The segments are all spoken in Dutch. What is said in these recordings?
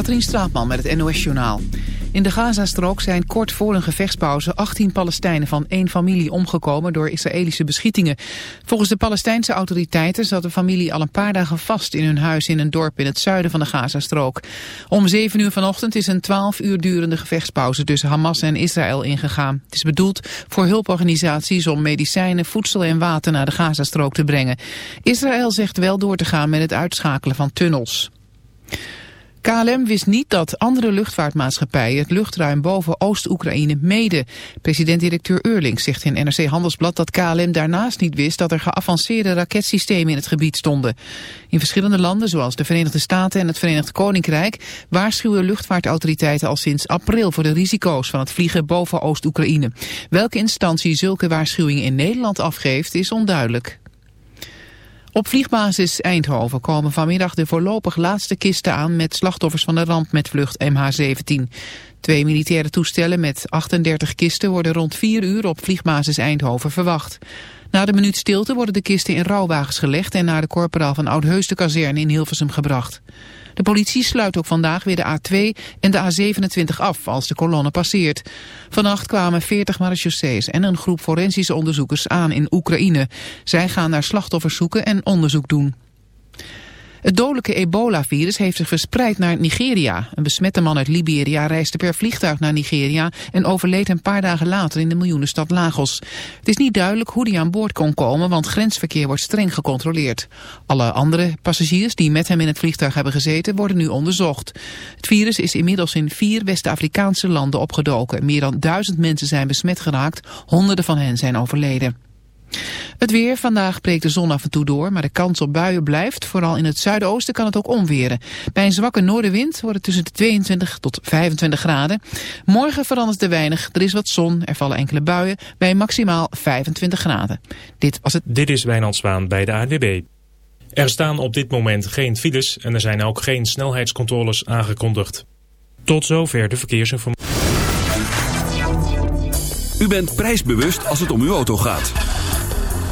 Katrien Straatman met het NOS-journaal. In de Gazastrook zijn kort voor een gevechtspauze 18 Palestijnen van één familie omgekomen door Israëlische beschietingen. Volgens de Palestijnse autoriteiten zat de familie al een paar dagen vast in hun huis in een dorp in het zuiden van de Gazastrook. Om 7 uur vanochtend is een 12 uur durende gevechtspauze tussen Hamas en Israël ingegaan. Het is bedoeld voor hulporganisaties om medicijnen, voedsel en water naar de Gazastrook te brengen. Israël zegt wel door te gaan met het uitschakelen van tunnels. KLM wist niet dat andere luchtvaartmaatschappijen het luchtruim boven Oost-Oekraïne meden. President-directeur Eurling zegt in NRC Handelsblad dat KLM daarnaast niet wist dat er geavanceerde raketsystemen in het gebied stonden. In verschillende landen, zoals de Verenigde Staten en het Verenigd Koninkrijk, waarschuwen luchtvaartautoriteiten al sinds april voor de risico's van het vliegen boven Oost-Oekraïne. Welke instantie zulke waarschuwingen in Nederland afgeeft is onduidelijk. Op vliegbasis Eindhoven komen vanmiddag de voorlopig laatste kisten aan met slachtoffers van de ramp met vlucht MH17. Twee militaire toestellen met 38 kisten worden rond 4 uur op vliegbasis Eindhoven verwacht. Na de minuut stilte worden de kisten in rouwwagens gelegd en naar de korporaal van Oudheus de kazerne in Hilversum gebracht. De politie sluit ook vandaag weer de A2 en de A27 af als de kolonne passeert. Vannacht kwamen 40 marechaussees en een groep forensische onderzoekers aan in Oekraïne. Zij gaan naar slachtoffers zoeken en onderzoek doen. Het dodelijke ebola-virus heeft zich verspreid naar Nigeria. Een besmette man uit Liberia reisde per vliegtuig naar Nigeria... en overleed een paar dagen later in de miljoenenstad Lagos. Het is niet duidelijk hoe hij aan boord kon komen... want grensverkeer wordt streng gecontroleerd. Alle andere passagiers die met hem in het vliegtuig hebben gezeten... worden nu onderzocht. Het virus is inmiddels in vier West-Afrikaanse landen opgedoken. Meer dan duizend mensen zijn besmet geraakt. Honderden van hen zijn overleden. Het weer, vandaag breekt de zon af en toe door, maar de kans op buien blijft. Vooral in het zuidoosten kan het ook omweren. Bij een zwakke noordenwind wordt het tussen de 22 tot 25 graden. Morgen verandert er weinig, er is wat zon, er vallen enkele buien bij maximaal 25 graden. Dit was het. Dit is Wijnand Zwaan bij de ANWB. Er staan op dit moment geen files en er zijn ook geen snelheidscontroles aangekondigd. Tot zover de verkeersinformatie. U bent prijsbewust als het om uw auto gaat.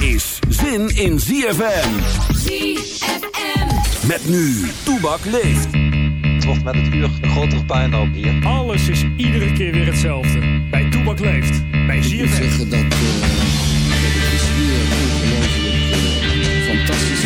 Is zin in ZFM. ZFM. Met nu, Toebak leeft. aangetroffen met het uur de grotere puinhoop hier. Alles is iedere keer weer hetzelfde. Bij Toebak Leeft. Bij Ik moet ZFM. zeggen dat, eh, dat het is hier ongelooflijk eh, fantastisch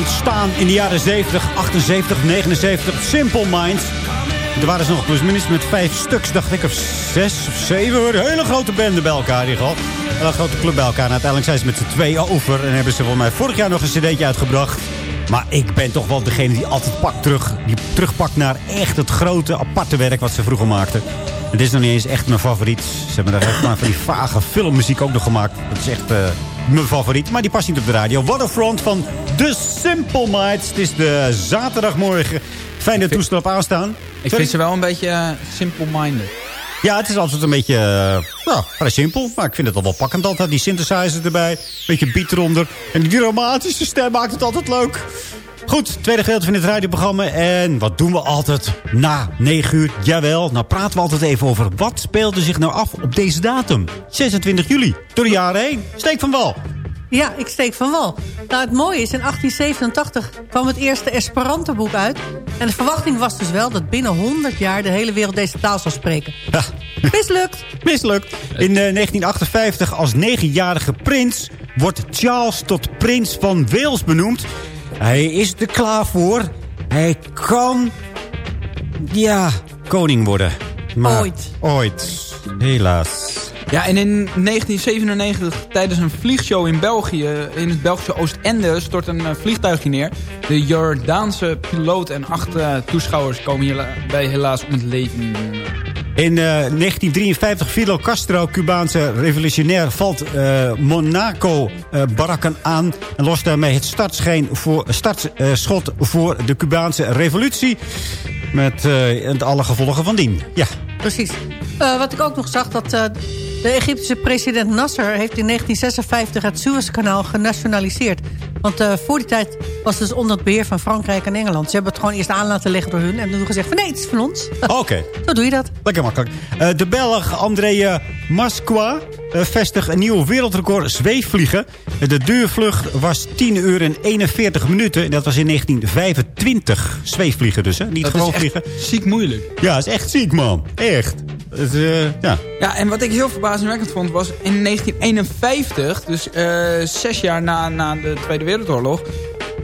ontstaan in de jaren 70, 78, 79. Simple Minds. Er waren ze nog plus minus met vijf stuks, dacht ik, of zes of zeven. Hele grote bende bij elkaar. Die gehad. Een grote club bij elkaar. En uiteindelijk zijn ze met z'n tweeën over. En hebben ze volgens mij vorig jaar nog een cd'tje uitgebracht. Maar ik ben toch wel degene die altijd pakt terug, die terugpakt naar echt het grote, aparte werk wat ze vroeger maakten. Het is nog niet eens echt mijn favoriet. Ze hebben er echt maar van die vage filmmuziek ook nog gemaakt. Dat is echt eh, mijn favoriet. Maar die past niet op de radio. Waterfront van The Simple Minds. Het is de zaterdagmorgen. Fijn dat toestel op aanstaan. Ik vind ze wel een beetje uh, simple-minded. Ja, het is altijd een beetje uh, ja, vrij simpel. Maar ik vind het al wel pakkend altijd. Die synthesizer erbij. Beetje beat eronder. En die dramatische stem maakt het altijd leuk. Goed, tweede gedeelte van dit radioprogramma. En wat doen we altijd na 9 uur? Jawel, nou praten we altijd even over... wat speelde zich nou af op deze datum? 26 juli, door de jaren heen. Steek van wal. Ja, ik steek van wal. Nou, het mooie is, in 1887 kwam het eerste Esperanto-boek uit. En de verwachting was dus wel dat binnen 100 jaar... de hele wereld deze taal zou spreken. Ja. Mislukt. Mislukt. In uh, 1958 als negenjarige prins... wordt Charles tot prins van Wales benoemd. Hij is er klaar voor. Hij kan... Ja, koning worden. Maar ooit. Ooit. Helaas. Ja, en in 1997 tijdens een vliegshow in België, in het Belgische Oostende, stort een eh, vliegtuigje neer. De Jordaanse piloot en acht eh, toeschouwers komen hierbij helaas om het leven. In eh, 1953 Fidel Castro, Cubaanse revolutionair, valt eh, Monaco eh, barakken aan... en lost daarmee het voor, startschot voor de Cubaanse revolutie... met alle gevolgen van dien. Ja. Precies. Wat ik ook nog zag, dat de Egyptische president Nasser... heeft in 1956 het Suezkanaal genationaliseerd. Want eh, voor die tijd was het dus onder het beheer van Frankrijk en Engeland. Ze hebben het gewoon eerst aan laten leggen door hun... en toen gezegd van nee, het is van ons. Oké. Zo doe je dat. Lekker makkelijk. Eh, de Belg André Masqua uh, vestigt een nieuw wereldrecord zweefvliegen. De duurvlucht was 10 uur en 41 minuten. En dat was in 1925. Zweefvliegen dus, hè? Niet Dat gewoon is echt vliegen. ziek moeilijk. Ja, is echt ziek, man. Echt. Het, eh, ja. Ja, en wat ik heel verbazingwekkend vond was in 1951, dus eh, zes jaar na, na de Tweede Wereldoorlog,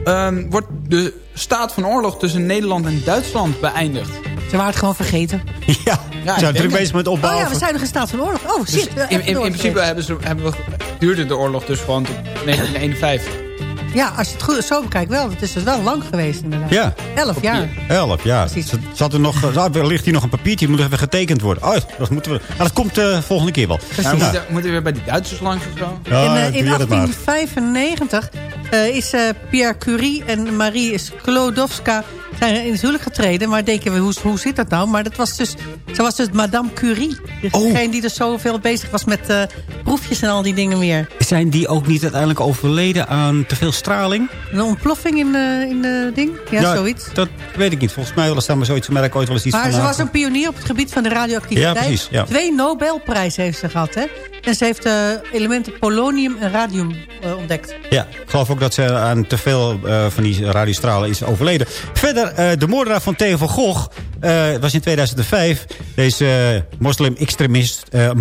ehm, wordt de staat van oorlog tussen Nederland en Duitsland beëindigd. Ze waren het gewoon vergeten. Ja, Ja, we ik zijn druk bezig met het Oh opbouwen. ja, we zijn nog in staat van oorlog. Oh, Dus shit. in, in, in principe hebben ze, hebben we, duurde de oorlog dus gewoon tot 1951. Ja, als je het goed zo bekijkt wel. Het is dus wel lang geweest inderdaad. Ja. Elf jaar. Elf, ja. Precies. Zat- er nog, ligt hier nog een papiertje, het moet even getekend worden. Oh, dat, moeten we, nou, dat komt uh, volgende keer wel. Ja, Nou, moeten, moeten we weer bij die Duitsers langs of zo? ja, in, eh, in doe je dat maar. 1895 eh, is eh, Pierre Curie en Marie Sklodowska zijn in het huwelijk getreden. Maar denk je, hoe, hoe zit dat nou? Maar dat was dus, ze was dus Madame Curie. Degene die dus zoveel bezig was met eh, proefjes en al die dingen meer. Zijn die ook niet uiteindelijk overleden aan te veel straling? Een ontploffing in, eh in de ding? Ja, zoiets. Dat weet ik niet. Volgens mij eens daar maar zoiets ik ooit wel eens iets Maar van. ze was een pionier op het gebied van de radioactiviteit. Ja, precies, ja. Twee Nobelprijzen heeft ze gehad. Hè? En ze heeft eh, elementen polonium en radium eh, ontdekt. Ja, ik geloof ook dat ze aan te veel eh, van die radiostralen is overleden. Verder, eh, de moordenaar van Theo van Gogh eh, was in 2005. Deze eh, moslim-extremist eh,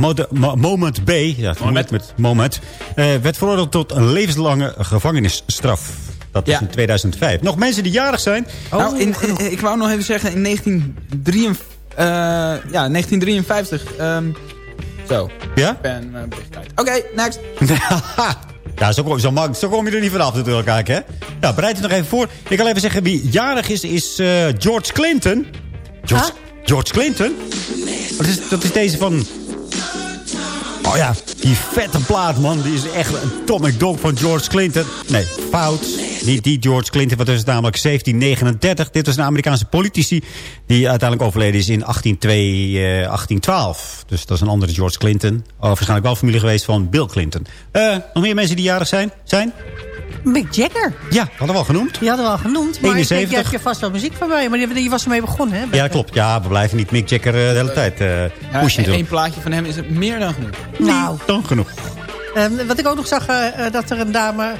Moment B, ja, Moment met Moment, eh, werd veroordeeld tot een levenslange gevangenisstraf. Dat was Ja. in 2005. Nog mensen die jarig zijn? nou, in, in- ik wou nog even zeggen, in 1953, eh, ja, 1953 ehm, zo, Ja? ik ben. Oké, next. ja, zo kom, zo, zo kom je er niet vanaf natuurlijk, kijk, hè? Ja, bereid het nog even voor. Ik kan even zeggen, wie jarig is, is eh, George Clinton. George, George Clinton? Dat is, dat is deze van... Oh ja, die vette plaat, man. Die is echt een Atomic Dog van George Clinton. Nee, fout. Niet die George Clinton, dat is namelijk 1739. Dit was een Amerikaanse politici die uiteindelijk overleden is in 182, eh, 1812. Dus dat is een andere George Clinton. Oh, waarschijnlijk wel familie geweest van Bill Clinton. Eh, nog meer mensen die jarig zijn? zijn? Mick Jagger. Ja, hadden we al genoemd. Die hadden we al genoemd. Maar ik 71. denk, je hebt je vast wel muziek van mij. Maar die, die was ermee begonnen, hè? Ja, dat klopt. Ja, we blijven niet Mick Jagger eh, de hele tijd eh Ja, pushen plaatje van hem is het meer dan genoeg. Nou, Dan genoeg. eh, wat ik ook nog zag, eh, eh, dat er een dame,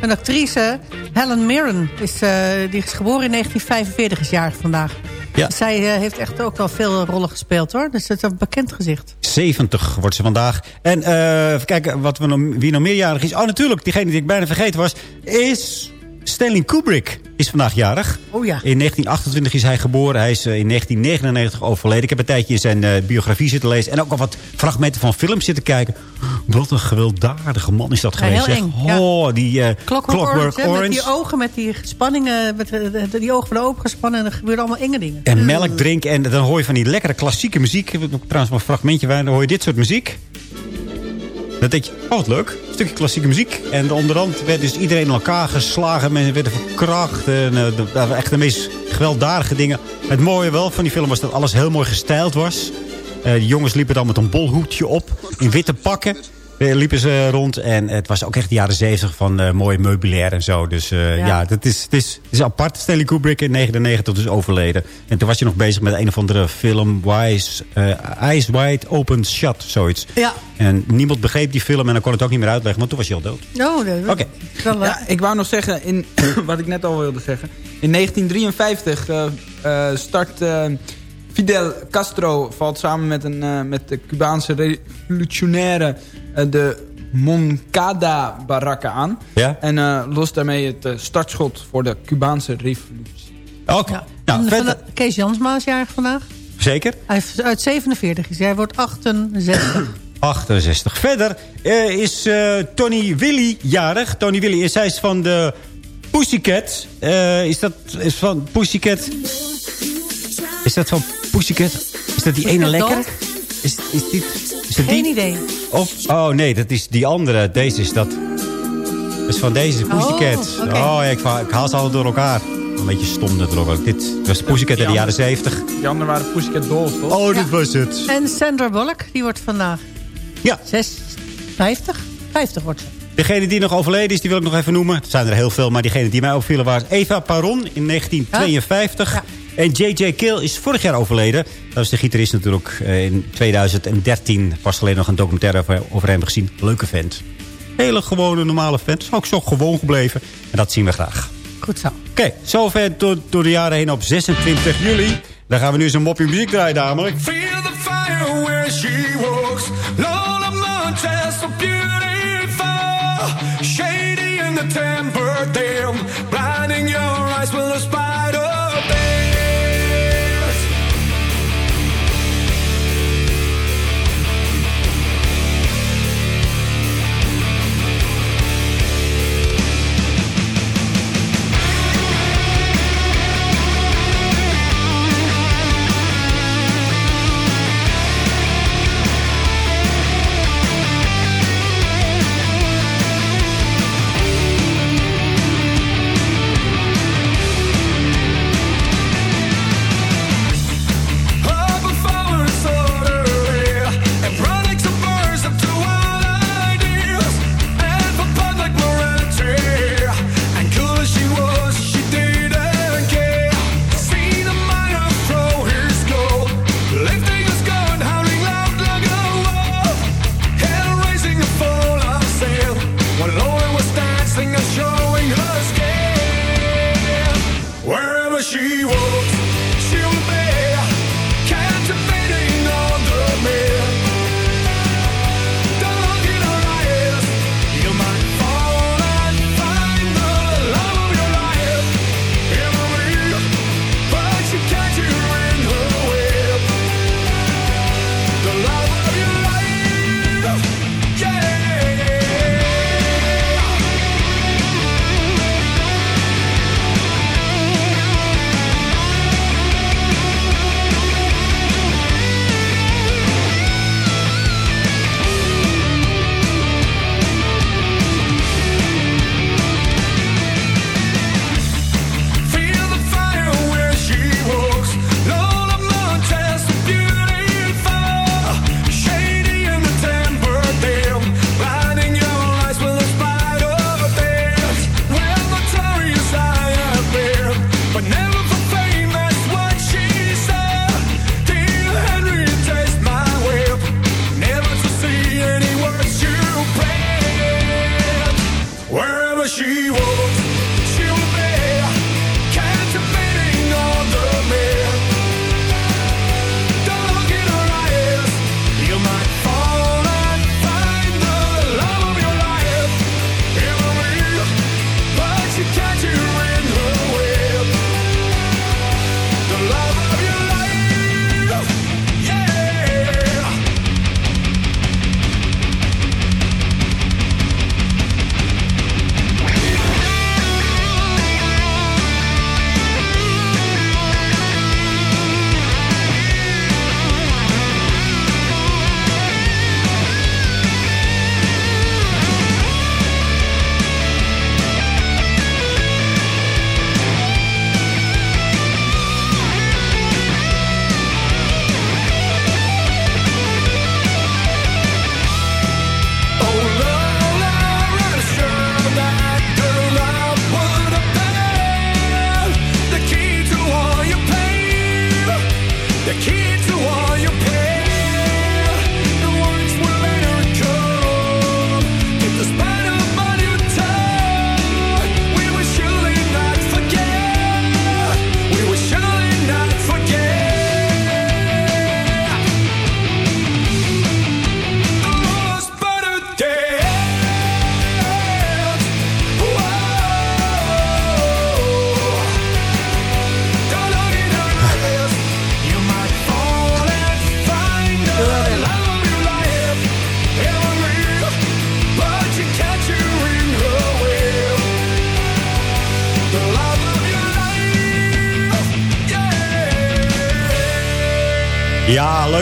een actrice, Helen Mirren, is, eh, die is geboren in 1945, is jarig vandaag. Ja. Zij eh, heeft echt ook wel veel rollen gespeeld, hoor. Dus het is een bekend gezicht. 70 wordt ze vandaag. En eh, even kijken wat we wie nog meerjarig is. Oh, natuurlijk, diegene die ik bijna vergeten was, is Stanley Kubrick. Is vandaag jarig. Oh ja. In 1928 is hij geboren. Hij is eh, in 1999 overleden. Ik heb een tijdje in zijn eh, biografie zitten lezen. En ook al wat fragmenten van films zitten kijken. Wat een gewelddadige man is dat Ja, geweest. heel zeg. eng, ja. Oh, die eh, Clockwork, Orange, met die ogen, met die spanningen, met de- die ogen worden opengespannen en er gebeuren allemaal enge dingen. En melk drinken. En dan hoor je van die lekkere klassieke muziek. Ik heb trouwens maar een fragmentje bij. Dan hoor je dit soort muziek. Dan denk je, oh wat leuk. Een stukje klassieke muziek. En onderhand werd dus iedereen in elkaar geslagen. Mensen werden verkracht. En, dat waren echt de meest gewelddadige dingen. Het mooie wel van die film was dat alles heel mooi gestyled was. Eh, de jongens liepen dan met een bolhoedje op. In witte pakken. Eh, liepen ze rond. En het was ook echt de jaren zeventig van eh mooi meubilair en zo. Dus eh, ja, Ja. dat is, het, is, het is apart. Stanley Kubrick in 99 dus overleden. En toen was je nog bezig met een of andere film. Wise, Eyes Wide Open Shut, zoiets. Ja. En niemand begreep die film en dan kon het ook niet meer uitleggen. Want toen was je al dood. Oh, dat- Oké. Ja, ik wou nog zeggen, in, wat ik net al wilde zeggen. In 1953 eh, eh, start eh, Fidel Castro valt samen met, een, eh, met de Cubaanse revolutionaire eh, de Moncada-barakken aan. Ja? En eh, lost daarmee het startschot voor de Cubaanse revolutie. Oké. ja. Nou, Kees Jansma is jarig vandaag. Zeker? Hij is uit 47 is hij. Wordt 68. 68. Verder eh, is eh, Tony Willy jarig. Tony Willy is, hij is van de Pussycat. Eh, is dat is van Pussycat? Is dat van Pussycat? Is dat die ene lekker? Is, is, dit, is dat Geen die? idee. Of, oh nee, dat is die andere. Deze is dat. Dat is van deze, Pussycat. Oh, ja, ik, haal ze alle door elkaar. Een beetje stom natuurlijk. ook. Dit was Pussycat in de jaren 70. Die anderen waren Pussycat Dolls, toch? Oh, dit was het. En Sandra Bullock, die wordt vandaag Ja. 6, 50? 50 wordt ze. Degene die nog overleden is, die wil ik nog even noemen. Er zijn er heel veel, maar diegene die mij opvielen was Eva Paron in 1952. En J.J. Kill is vorig jaar overleden. Dat was de gitarist natuurlijk eh, in 2013. Pas geleden nog een documentaire over, hem gezien. Leuke vent. Hele gewone, normale vent. Is ook zo gewoon gebleven. En dat zien we graag. Goed zo. Oké, zover door, door de jaren heen op 26 juli. Dan gaan we nu eens een moppie muziek draaien namelijk. Feel the fire where she walks.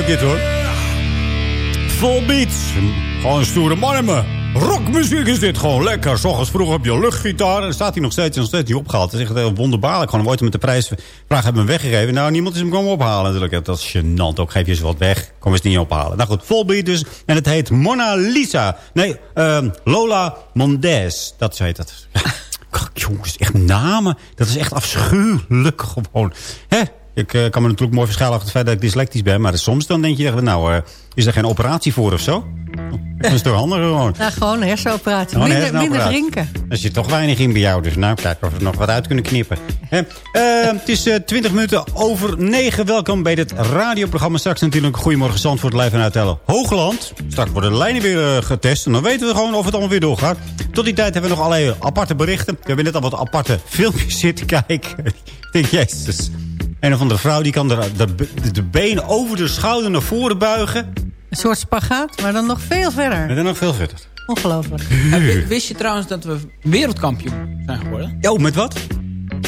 Leuk dit hoor. Full beats. Gewoon stoere mannen. Rockmuziek is dit gewoon lekker. S ochtends vroeg op je luchtgitaar. En staat hij nog steeds, nog steeds niet opgehaald. Het is echt wonderbaarlijk. Gewoon ooit met de prijsvraag hebben we hem weggegeven. Nou, niemand is hem komen ophalen natuurlijk. Dat is gênant ook. Geef je eens wat weg. Kom eens niet ophalen. Nou goed, full beat dus. En het heet Mona Lisa. Nee, ehm, Lola Mondes. Dat heet het. Jongens, echt namen. Dat is echt afschuwelijk gewoon. Hè? Ik eh, kan me natuurlijk mooi verschuilen achter het feit dat ik dyslectisch ben. Maar soms dan denk je, nou, eh, is er geen operatie voor of zo? Dat is toch handig gewoon. Ja, gewoon een hersenoperatie. Minder, drinken. Er zit toch weinig in bij jou. Dus nou, kijken of we er nog wat uit kunnen knippen. Eh, het is eh 20 minuten over 9. Welkom bij dit radioprogramma. Straks natuurlijk Goedemorgen Zandvoort live vanuit Tellen Hoogland. Straks worden de lijnen weer getest. En dan weten we gewoon of het allemaal weer doorgaat. Tot die tijd hebben we nog allerlei aparte berichten. We hebben net al wat aparte filmpjes zitten kijken. Ik denk, jezus. Een of andere vrouw die kan de, de, de benen over de schouder naar voren buigen. Een soort spagaat, maar dan nog veel verder. En dan nog veel verder. Ongelooflijk. En wi- Wist je trouwens dat we wereldkampioen zijn geworden? Oh, met wat?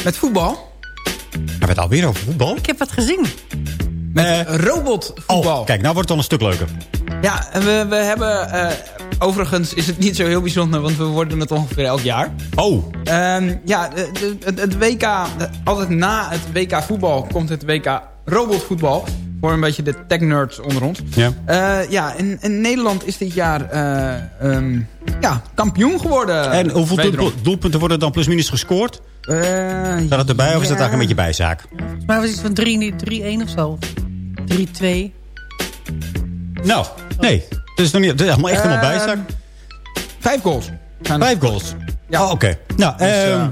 Met voetbal? Hebben we het alweer over voetbal? Ik heb wat gezien. Met robotvoetbal. Oh, kijk, nou wordt het al een stuk leuker. Ja, we, we hebben... eh, overigens is het niet zo heel bijzonder, want we worden het ongeveer elk jaar. Oh. Ehm, ja, het, het WK... altijd na het WK voetbal komt het WK robotvoetbal. Voor een beetje de tech-nerds onder ons. Ja. Eh, ja, en, en Nederland is dit jaar eh, ehm, ja, kampioen geworden. En hoeveel doelpunten worden dan plusminus gescoord? Eh, Staat het erbij of is dat eigenlijk een beetje bijzaak? Maar was iets van 3 3-1 of zo. 3-2. Nou, nee. Dat is nog niet, dat is helemaal echt helemaal Ehm, bijzaak. Vijf goals. Vijf goals. Ja. Oh, oké. Nou, Dus, ehm, eh,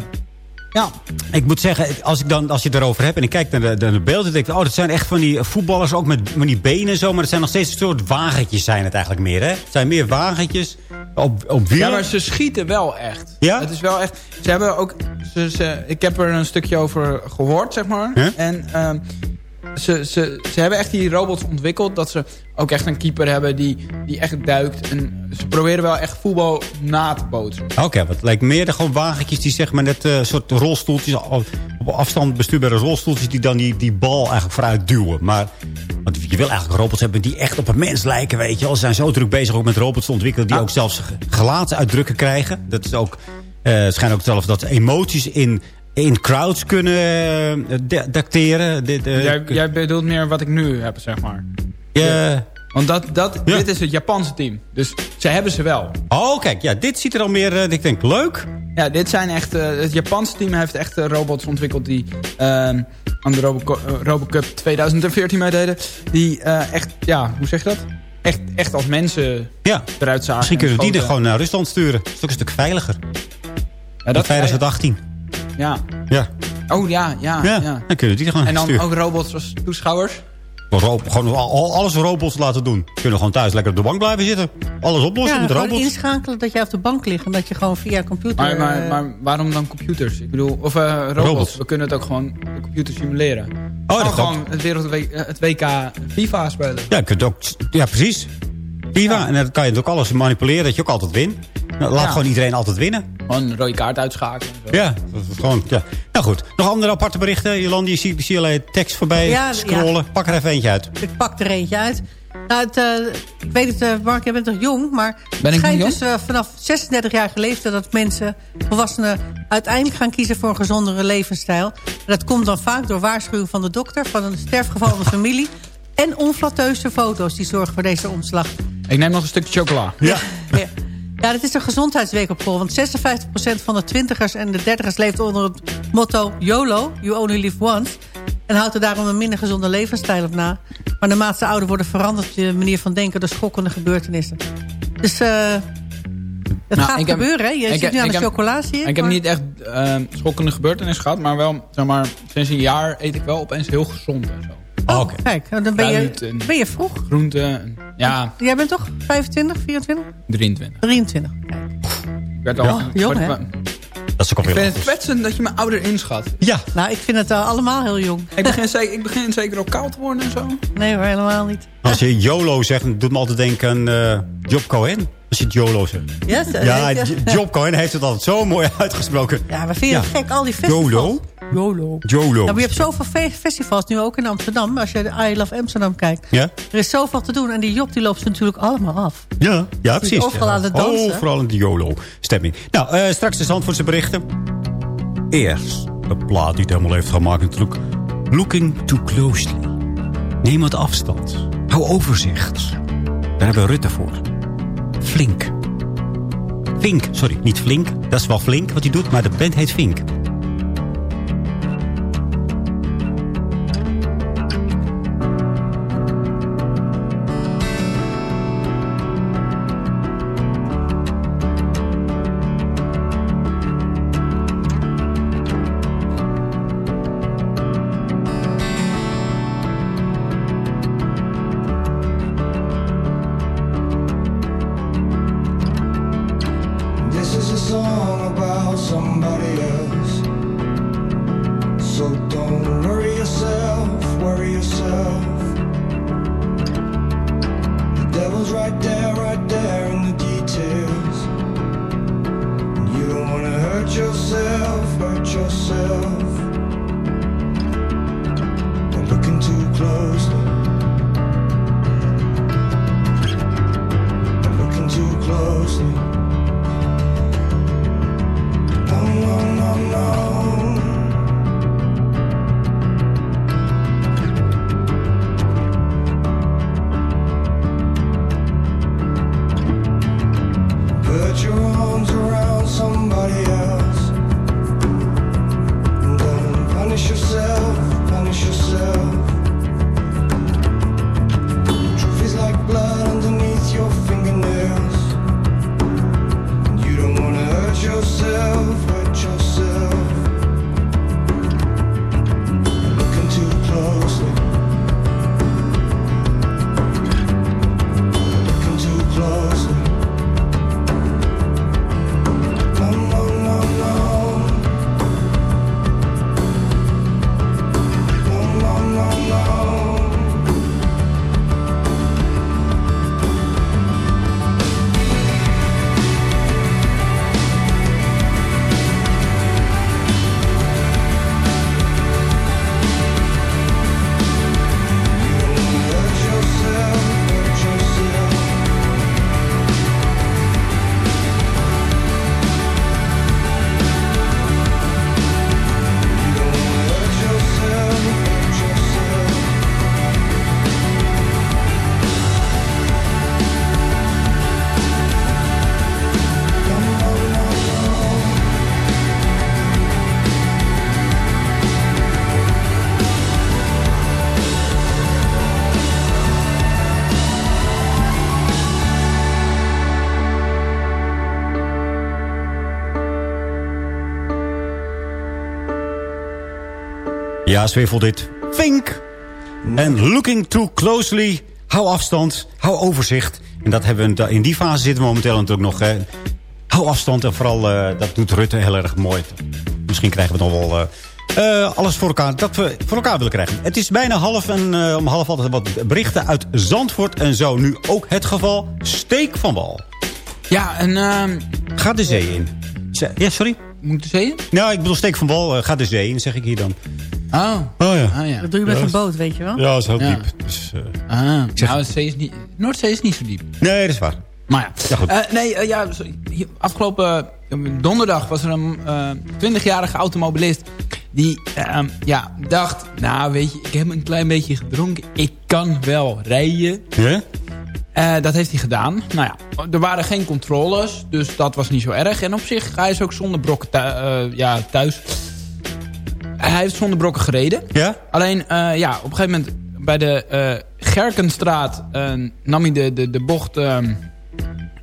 ja. ik moet zeggen, als, ik dan, als je het erover hebt en ik kijk naar de, naar de beelden... denk ik, oh, dat zijn echt van die voetballers ook met, met die benen en zo... maar het zijn nog steeds een soort wagentjes zijn het eigenlijk meer, hè? Het zijn meer wagentjes op, op wielen. Ja, maar ze schieten wel echt. Ja? Het is wel echt... Ze hebben ook... Ze, ze, ik heb er een stukje over gehoord, zeg maar. Huh? En ehm, ze, ze, ze hebben echt die robots ontwikkeld... dat ze ook echt een keeper hebben die, die echt duikt. En ze proberen wel echt voetbal na te bootsen. Oké, wat het lijkt meer de gewoon wagentjes die zeg maar net een soort rolstoeltjes... op afstand bestuurbare rolstoeltjes die dan die, die bal eigenlijk vooruit duwen. Maar want je wil eigenlijk robots hebben die echt op een mens lijken, weet je wel. Ze zijn zo druk bezig ook met robots te ontwikkelen... die ook zelfs ge- gelaatsuitdrukken krijgen. Dat is ook... eh het schijnt ook zelfs dat emoties in, in crowds kunnen eh, dacteren. Dit, eh, jij, jij bedoelt meer wat ik nu heb, zeg maar. Ja. Want dat, dat, dit is het Japanse team. Dus ze hebben ze wel. Oh, kijk, ja, dit ziet er al meer... eh, ik denk, leuk. Ja, dit zijn echt... het Japanse team heeft echt robots ontwikkeld die ehm, aan de Robo, Robocup 2014 meededen. Die echt, ja, hoe zeg je dat? Echt, echt als mensen Ja. eruit zagen. Misschien kunnen we die er gewoon naar Rusland sturen. Dat is ook een stuk veiliger. Ja, dat 2018. Ja. Ja. Oh ja, ja, Ja, ja. dan kunnen we die gewoon En dan sturen. ook robots als toeschouwers. Gewoon al- alles robots laten doen. Kunnen gewoon thuis lekker op de bank blijven zitten. Alles oplossen Ja, met robots. inschakelen dat jij op de bank ligt. En dat je gewoon via computer... Maar, maar, eh, maar waarom dan computers? Ik bedoel, of eh, robots. Robots. We kunnen het ook gewoon de computer simuleren. dat Oh, kan. gewoon het, wereld, het WK FIFA spelen. Ja, je kunt ook, ja precies. FIFA. En dan kan je ook alles manipuleren dat je ook altijd wint. Nou, laat Ja. gewoon iedereen altijd winnen. Gewoon een rode kaart uitschakelen. Ja, gewoon, ja. Nou goed, nog andere aparte berichten. Jolande, je ziet, je ziet allerlei tekst voorbij Ja, scrollen. Pak er even eentje uit. Ik pak er eentje uit. Nou, het, eh, ik weet het, eh, Mark, jij bent toch jong? Maar het Ben ik schijnt nog dus eh, vanaf 36 jaar leeftijd... dat mensen, volwassenen, uiteindelijk gaan kiezen voor een gezondere levensstijl. En dat komt dan vaak door waarschuwing van de dokter... van een sterfgeval van de familie... en onflatteuze foto's die zorgen voor deze omslag. Ik neem nog een stukje chocola. Ja. Ja, ja dit is een gezondheidsweek op school. Want 56% van de twintigers en de dertigers leeft onder het motto YOLO, you only live once. En houdt er daarom een minder gezonde levensstijl op na. Maar naarmate ze ouder worden verandert je manier van denken door schokkende gebeurtenissen. Dus eh het Nou, gaat ik gebeuren, hè? Je ik zit heb- nu aan de heb- chocola, zie ik. Heb niet echt ehm, schokkende gebeurtenissen gehad. Maar wel, zeg maar, sinds een jaar eet ik wel opeens heel gezond en zo. Oh, Oké. Kijk, dan ben je, en- ben je vroeg. Groenten. en- Ja, Jij bent toch 25, 24? 23. 23. Ik werd al, Ja, jong, hè? Dat is ook Ik vind het kwetsend dat je me ouder inschat. Ja. Nou, ik vind het eh, allemaal heel jong. Ik begin, zeker, ik begin zeker ook koud te worden en zo. Nee hoor, helemaal niet. Als je YOLO zegt, dan doet me altijd denken aan eh, Job Cohen. Als je YOLO zegt. Ja, Job Cohen heeft het altijd zo mooi uitgesproken. Ja, maar vind je het gek, al die festivals? YOLO? YOLO. YOLO. Ja, maar je hebt zoveel fe- festivals nu ook in Amsterdam. Als je de I Love Amsterdam kijkt. Ja? Er is zoveel te doen. En die Job die loopt ze natuurlijk allemaal af. Ja, ja precies. overal Ja. aan het dansen. Overal in de YOLO-stemming. Nou, eh, straks de Zandvoortse berichten. Eerst de plaat die het helemaal heeft gemaakt natuurlijk. Looking too closely. Neem wat afstand. Hou overzicht. Daar hebben we Rutte voor. Flink. Fink, sorry, niet flink. Dat is wel flink wat hij doet, maar de band heet Fink. Ja, zwevel dit. Fink. En looking too closely. Hou afstand. Hou overzicht. En dat hebben we in die fase zitten we momenteel natuurlijk nog. Hè. Hou afstand. En vooral, eh, dat doet Rutte heel erg mooi. Misschien krijgen we nog wel eh, eh, alles voor elkaar. Dat we voor elkaar willen krijgen. Het is bijna half. En om half altijd wat berichten uit Zandvoort. En zo nu ook het geval. Steek van wal. Ja, en... ehm Ga de zee in. Ja, sorry? Moet ik de zee in? Nou, ik bedoel steek van wal. ga de zee in, zeg ik hier dan. Oh. Oh ja. Ah, ja. Dat doe je met Ja, een boot, weet je wel? Ja, dat is heel Ja. diep. Dus, eh, Ah, zeg- nou, de zee is niet, Noordzee is niet zo diep. nee, dat is waar. Maar ja. Ja, goed. Eh, nee, eh, ja. Hier- afgelopen donderdag was er een eh 20-jarige automobilist... die ehm, ja, dacht, nou weet je, ik heb een klein beetje gedronken. Ik kan wel rijden. Ja? Eh, dat heeft hij gedaan. Nou ja, er waren geen controles, dus dat was niet zo erg. En op zich, hij is ook zonder brokken thu- eh, ja, thuis. Hij heeft zonder brokken gereden. Ja? Alleen, eh, ja, op een gegeven moment bij de eh, Gerkenstraat eh, nam hij de, de, de bocht eh,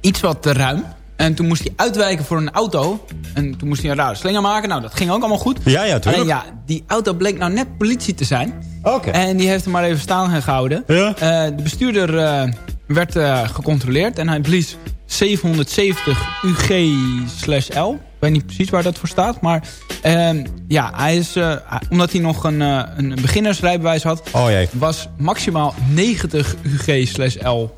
iets wat te ruim. En toen moest hij uitwijken voor een auto. En toen moest hij een rare slinger maken. Nou, dat ging ook allemaal goed. Ja, ja, tuurlijk. Alleen ja, die auto bleek nou net politie te zijn. Oké. En die heeft hem maar even staan gehouden. Ja? De bestuurder werd gecontroleerd. En hij blies 770 UG/L. Ik weet niet precies waar dat voor staat. Maar ehm, ja, hij is, eh, omdat hij nog een, eh, een beginnersrijbewijs had... Oh jee. was maximaal 90 UG/L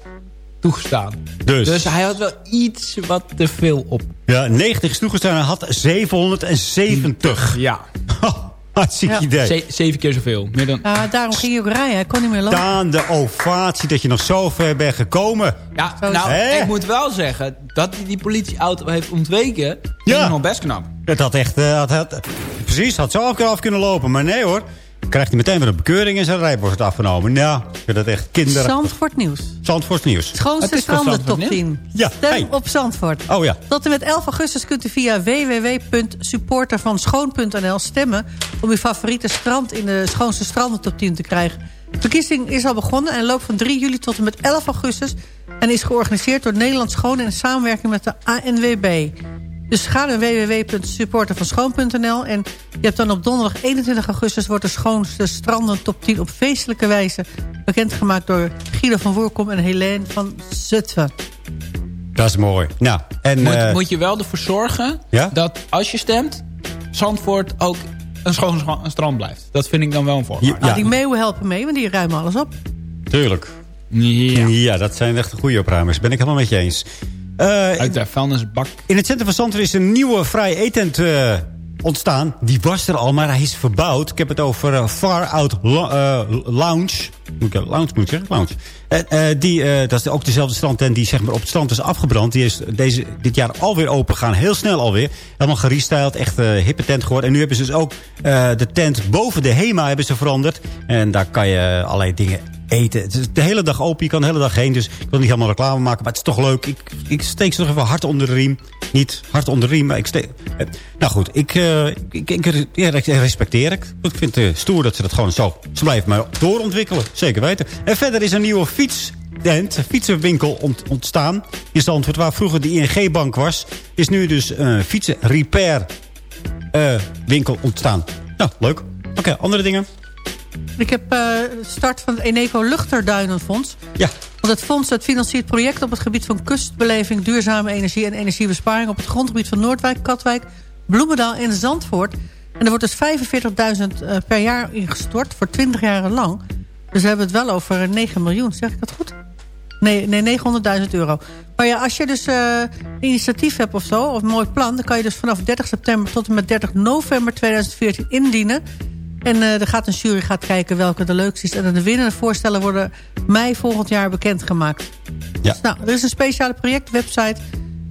toegestaan. Dus. hij had wel iets wat te veel op. Ja, 90 is toegestaan. Hij had 770. Ja. Hartstikke Ja. idee. Ze- zeven keer zoveel. Meer dan... Ja, daarom ging hij ook rijden. Hij kon niet meer lopen. Daan de ovatie dat je nog zo ver bent gekomen. Ja, Zo nou, ik moet wel zeggen... dat hij die politieauto heeft ontweken... Ja. is nog best knap. Het had echt... eh, had, had- precies, had zo af kunnen lopen. Maar nee hoor. Dan krijgt hij meteen weer een bekeuring en zijn rijbewijs wordt afgenomen. Nou, ik vind dat echt kinderachtig. Zandvoort Nieuws. Zandvoort nieuws. Het Schoonste stranden top Zandvoort 10. Ja, Stem hey. op Zandvoort. Oh ja. Tot en met 11 augustus kunt u via www.supportervanschoon.nl stemmen... om uw favoriete strand in de schoonste stranden top 10 te krijgen. De verkiezing is al begonnen en loopt van 3 juli tot en met 11 augustus... en is georganiseerd door Nederland Schoon in samenwerking met de ANWB. Dus ga naar www.supportervanschoon.nl en je hebt dan op donderdag 21 augustus... wordt de schoonste stranden top 10 op feestelijke wijze... bekendgemaakt door Guido van Woerkom en Helene van Zutphen. Dat is mooi. Nou, en... Moet, eh, moet je wel ervoor zorgen... Ja? dat als je stemt... Zandvoort ook een schoon strand blijft. Dat vind ik dan wel een voorwaarde. Ja. Ah, die meeuwen helpen mee, want die ruimen alles op. Tuurlijk. Ja. Ja, dat zijn echt goede opruimers. Ben ik helemaal met je eens. Eh, Uit de vuilnisbak. in het centrum van Zandvoort is een nieuwe vrije eetent eh, ontstaan. Die was er al, maar hij is verbouwd. Ik heb het over eh, Far Out Lo- Lounge. Moet ik, lounge moet ik zeggen? Lounge. Die, dat is ook dezelfde strandtent die zeg maar, op het strand is afgebrand. Die is deze, dit jaar alweer open gegaan. Heel snel alweer. Helemaal gerestyled. Echt hippe tent geworden. En nu hebben ze dus ook de tent boven de HEMA hebben ze veranderd. En daar kan je allerlei dingen Het is de hele dag open. Je kan de hele dag heen. Dus ik wil niet helemaal reclame maken. Maar het is toch leuk. Ik, ik steek ze nog even hard onder de riem. Niet hard onder de riem, maar ik steek... eh, Nou goed, ik, eh, ik, ik, ja, respecteer ik. Ik vind het stoer dat ze dat gewoon zo... Ze blijven maar doorontwikkelen. Zeker weten. En verder is een nieuwe fiets... Tent, een fietsenwinkel ont- ontstaan in Zandvoort. Waar vroeger de ING-bank was, is nu dus een fietsenrepair eh, winkel ontstaan. Nou, leuk. Oké, andere dingen? Ik heb eh, start van het Eneco Luchterduinenfonds. Ja. Want het fonds dat financiert projecten op het gebied van kustbeleving... duurzame energie en energiebesparing... op het grondgebied van Noordwijk, Katwijk, Bloemendaal en Zandvoort. En er wordt dus 45.000 eh, per jaar ingestort voor 20 jaar lang. Dus we hebben het wel over 9 miljoen, zeg ik dat goed? Nee, nee 900.000 euro. Maar ja, als je dus eh, initiatief hebt of zo, of een mooi plan... dan kan je dus vanaf 30 september tot en met 30 november 2014 indienen. En eh er gaat een jury gaat kijken welke de leukste is. En de winnende voorstellen worden mei volgend jaar bekendgemaakt. Ja. Dus nou, er is een speciale projectwebsite.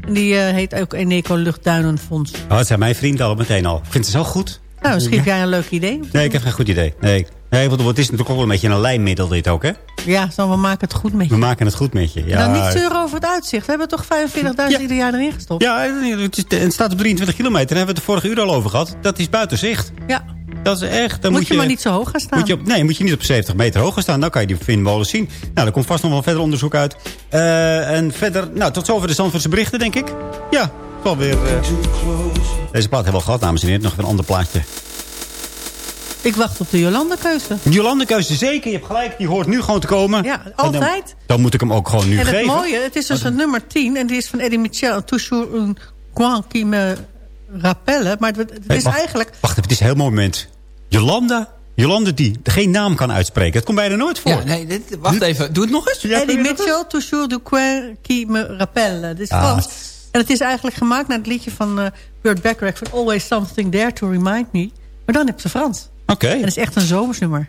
En die eh, heet ook Eneco Luchtduinenfonds. Oh, het zijn mijn vrienden al meteen al. Ik vind het zo goed. Nou, misschien heb jij een leuk idee. Nee, ik heb geen goed idee. Nee, nee bedoel, het is natuurlijk ook wel een beetje een lijnmiddel dit ook, hè? Ja, zo, we maken het goed met je. We maken het goed met je. Ja, Dan niet zeuren over het uitzicht. We hebben toch 45.000 ieder jaar erin gestopt. Ja, het staat op 23 kilometer. Daar hebben we het de vorige uur al over gehad. Dat is buiten zicht. Ja. Dat is echt... Dan Moet, moet, je maar niet zo hoog gaan staan. Moet je op, nee, moet je niet op 70 meter hoog gaan staan. Dan kan je die vindmolen zien. Nou, er komt vast nog wel verder onderzoek uit. Eh, en verder, nou, tot zover de Zandvoortse berichten, denk ik. Ja, wel weer... eh, Deze plaat hebben we al gehad, dames en heren. Nog een ander plaatje. Ik wacht op de Jolanda-keuze. Jolande keuze zeker, je hebt gelijk. Die hoort nu gewoon te komen. Ja, altijd. Dan, dan moet ik hem ook gewoon nu en het geven. mooie, het is dus een nummer 10. En die is van Eddie Mitchell. Toujours un coin qui me rappelle. Maar het, het Hey, is wacht, eigenlijk... Wacht even, het is een heel mooi moment. Jolanda, Jolande die geen naam kan uitspreken. Het komt bijna nooit voor. Ja, nee, dit, wacht even. Doe het nog eens. Eddie Mitchell, Toujours du coin qui me rappelle. Dit is Ah. Frans. En het is eigenlijk gemaakt naar het liedje van eh Burt Bacharach... van Always Something There to Remind Me. Maar dan heb ze Frans. Oké. En het is echt een zomersnummer.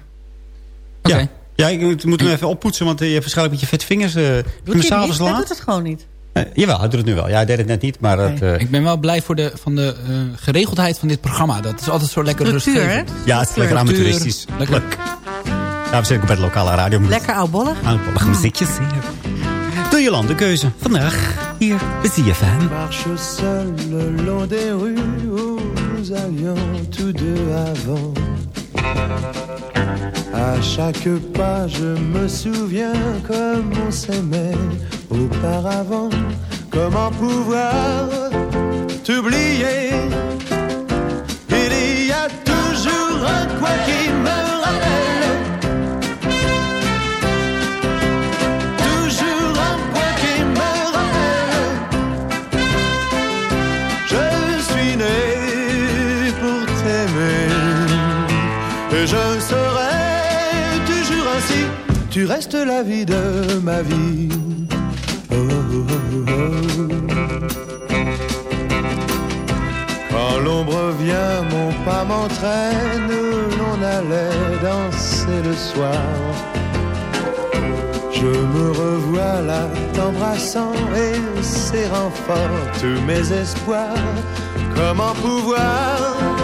Ja. Ja, ik moet, moet hem even oppoetsen, want je hebt waarschijnlijk met je vette vingers... eh Doet toen hij s'avonds niet? Hij laat. doet het gewoon niet. Eh, jawel, hij doet het nu wel. Ja, hij deed het net niet, maar... Het, eh, Ik ben wel blij voor de, van de eh, geregeldheid van dit programma. Dat is altijd zo lekker Structuur, rustgevend. hè? ja, het is lekker amateuristisch. lekker. Leuk. Ja, we zitten ook bij de lokale radio. Lekker oudbollig. Aanvallige muziekjes. De Jolande keuze. Vandaag. Hier. We zien je fan. marche seul le long des rues où nous allions tous deux avant. À chaque pas, je me souviens comme on s'aimait auparavant. Comment pouvoir t'oublier? Il y a toujours un quoi qui me Tu restes la vie de ma vie. Quand l'ombre vient, mon pas m'entraîne, l'on allait danser le soir. Je me revois là t'embrassant et serrant fort tous mes espoirs. Comment pouvoir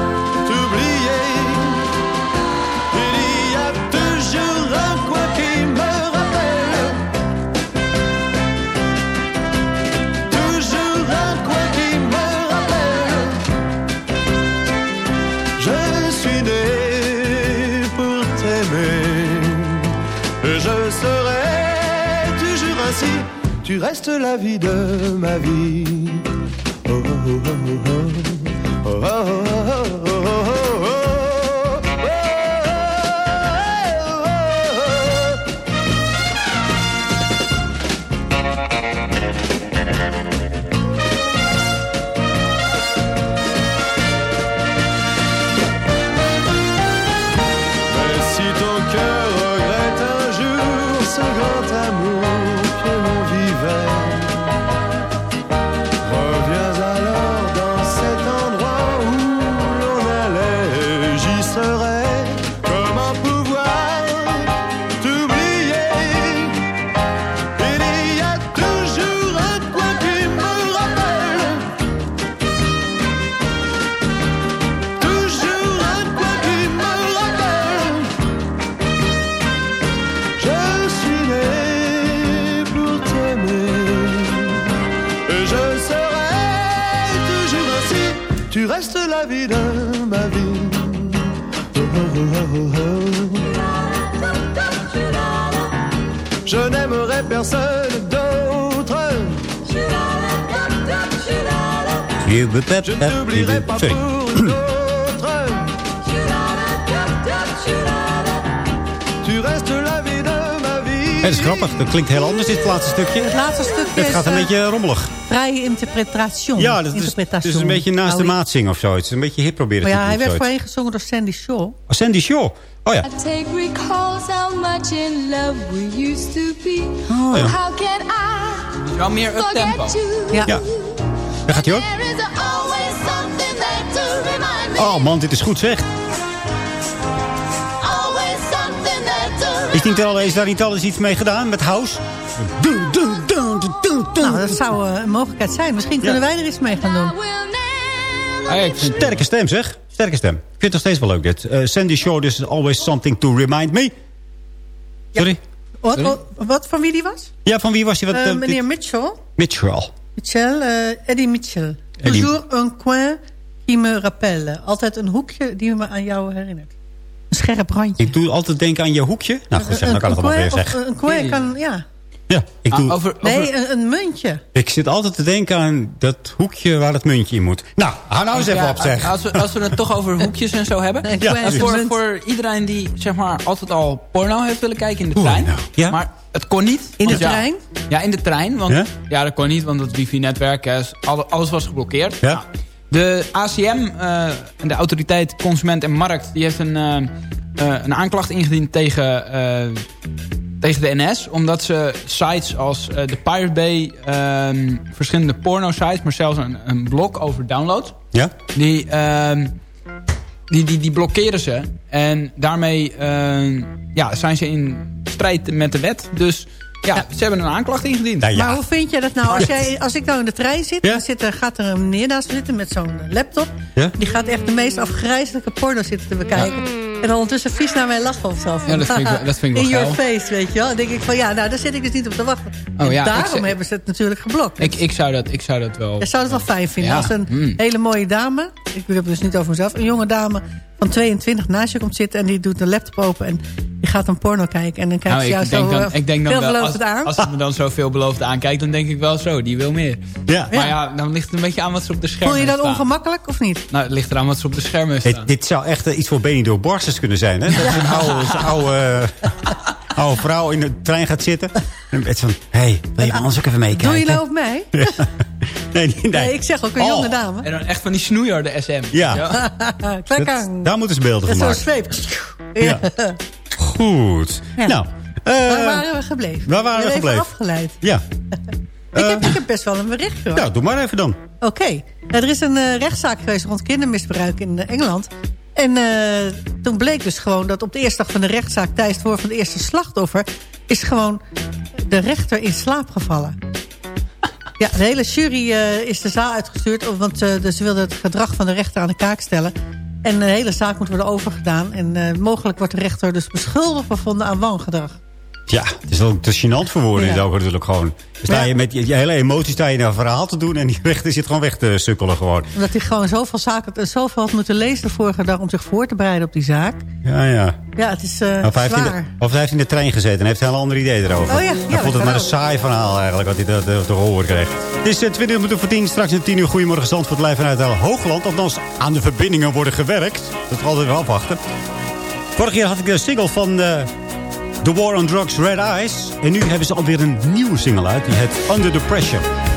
Tu restes la vie de ma vie. Vie. Het is grappig. Dat klinkt heel anders, dit laatste stukje. Het laatste stukje Het is gaat een eh, beetje rommelig. vrije interpretatie. Ja, dat is, het is een beetje naast de maat zingen of zoiets. Een beetje hip proberen Maar te ja, doen hij of werd voorheen gezongen door Sandy Shaw. Oh, Sandy Shaw. Oh ja. I take recalls how much in love we used to be. Oh, ja. How can I Wel meer forget you? Ja. Ja. Daar gaat hij hoor. Oh man, dit is goed zeg. Is, niet al, is daar niet alles iets mee gedaan met house? Doe, doe, doe, doe, doe, doe. Nou, dat zou eh, een mogelijkheid zijn. Misschien kunnen wij er iets mee gaan doen. Sterke stem zeg. Sterke stem. Ik vind het nog steeds wel leuk dit. Eh, Sandy Shaw, this is always something to remind me. Sorry? Wat, wat, wat van wie die was? Ja, van wie was je? Wat, Eh, meneer dit- Mitchell. Mitchell. Mitchell, eh, Eddie Mitchell. Eddie- Toujours un coin qui me rappelle. Altijd een hoekje die me aan jou herinnert. Een scherp randje. Ik doe altijd denken aan je hoekje. Nou goed, zeg, dan kan het een allemaal weer zeggen. Een coin kan, ja. Ja, ik, Ah, doe, Nee, een, een muntje. ik zit altijd te denken aan dat hoekje waar het muntje in moet. Nou, hou nou eens even Ja, op zeg. Als we, als we het toch over hoekjes en zo hebben. Nee, Ja, voor, voor iedereen die zeg maar, altijd al porno heeft willen kijken in de trein. nou, ja. Maar het kon niet. In de trein? Ja, in de trein. Want Ja? ja, dat kon niet, want het wifi-netwerk, alles was geblokkeerd. Ja? Nou, de ACM, eh, de Autoriteit Consument en Markt, die heeft een, eh, eh, een aanklacht ingediend tegen, tegen de NS. Omdat ze sites als de Pirate Bay, ehm, verschillende porno-sites, maar zelfs een, een blog over downloads. Ja? Die, ehm, die, die, die blokkeren ze. En daarmee ehm, ja, zijn ze in strijd met de wet. Dus ja, ze hebben een aanklacht ingediend. Nou Maar ja. hoe vind jij dat nou? Als, jij, als ik nou in de trein zit, Ja? dan zit er, gaat er een meneer naast me zitten met zo'n laptop. Ja? Die gaat echt de meest afgrijzelijke porno zitten te bekijken. En dan ondertussen vies naar mij lachen of zo. Ja, dat vind ik wel- dat vind ik In wel your geil. face, weet je wel. Dan denk ik van, ja, nou, daar zit ik dus niet op te wachten. Oh, En ja, ik daarom hebben ze het natuurlijk geblokt. Ik, ik, zou dat, ik zou dat wel... Je zou het wel fijn vinden Ja, als een mm. hele mooie dame... ik heb het dus niet over mezelf... een jonge dame van 22 naast je komt zitten... en die doet de laptop open en die gaat een porno kijken... en dan kijkt Nou, ze jou ik denk zo dan, eh, ik denk dan wel, als, veelbelovend aan. als het me dan zo veelbelovend aankijkt, dan denk ik wel zo, die wil meer. Ja. Maar ja, dan ligt het een beetje aan wat ze op de schermen Voel je dat staan. ongemakkelijk of niet? Nou, het ligt eraan wat ze op de schermen Dit, staan. dit zou echt eh, iets voor Benny Kunnen zijn. Hè? Dat is een oude, eh, oude vrouw in de trein gaat zitten. En met van, hé, hey, wil je maar anders ook even meekijken? Doe je nou op mij? Nee, nee, nee. Nee, ik zeg ook een Oh. jonge dame. En dan echt van die snoeierde SM. Ja. Klakang. Daar moeten ze beelden Dat van is zo'n maken. zweep. Ja. Goed. Ja. Nou, eh, Waar waren we gebleven? waar waren we gebleven? afgeleid. Ja. Ik, heb, ik heb best wel een berichtje. hoor. Ja, doe maar even dan. Oké. Nou, er is een eh, rechtszaak geweest rond kindermisbruik in eh, Engeland. En eh, toen bleek dus gewoon dat op de eerste dag van de rechtszaak... tijdens het horen van de eerste slachtoffer... is gewoon de rechter in slaap gevallen. Ja, de hele jury eh, is de zaal uitgestuurd... want eh, dus ze wilden het gedrag van de rechter aan de kaak stellen. En de hele zaak moet worden overgedaan. En mogelijk wordt de rechter dus beschuldigd bevonden aan wangedrag. Ja, het is ook te gênant voor woorden. Ja. natuurlijk gewoon. Sta je met je, je hele emoties sta je naar een verhaal te doen... en die rechter zit gewoon weg te sukkelen gewoon. Omdat hij gewoon zoveel, zaken, zoveel had moeten lezen de vorige dag... om zich voor te bereiden op die zaak. Ja, ja. Ja, het is eh Of hij, heeft in de, zwaar. of hij heeft in de trein gezeten en heeft een heel ander idee erover. Oh ja, ja, hij dat vond het maar een saai verhaal eigenlijk, wat hij te, te, te horen kreeg. Het is eh, 20 minuten voor 10, straks een 10 uur. Goedemorgen Zandvoort, live vanuit het Hoogland. Althans, aan de verbindingen worden gewerkt. Dat is altijd wel afwachten. Vorig jaar had ik de single van eh, The War on Drugs, Red Eyes. En nu hebben ze alweer een nieuwe single uit. Die heet Under the Pressure.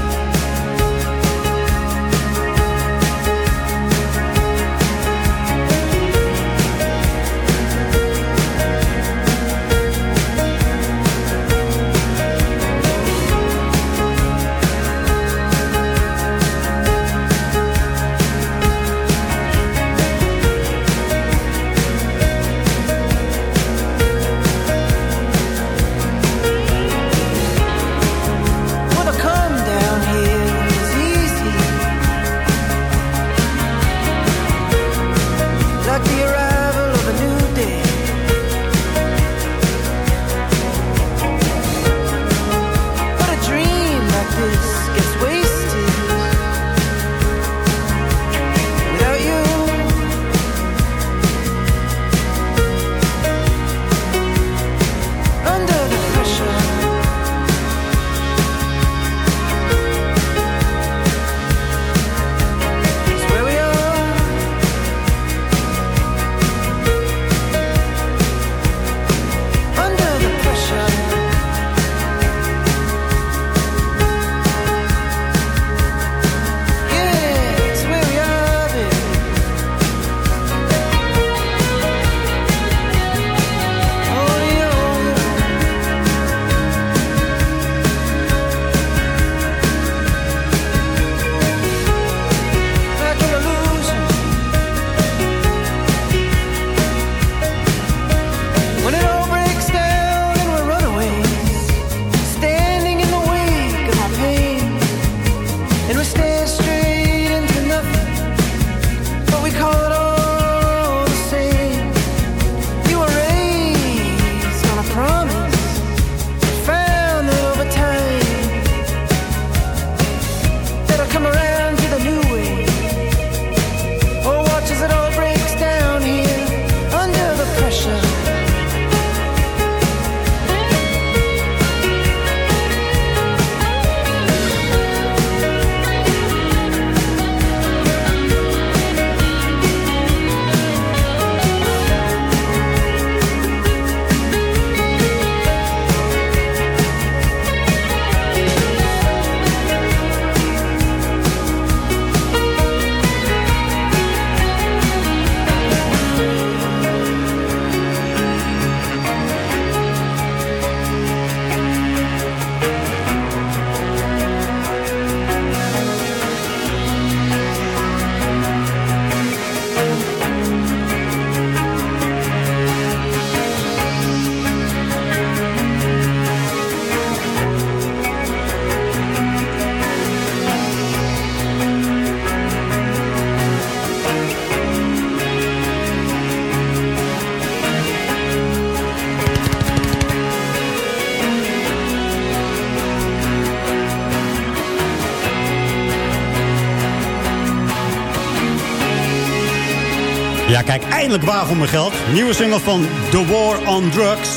Eindelijk wagen om mijn geld. Nieuwe single van The War on Drugs.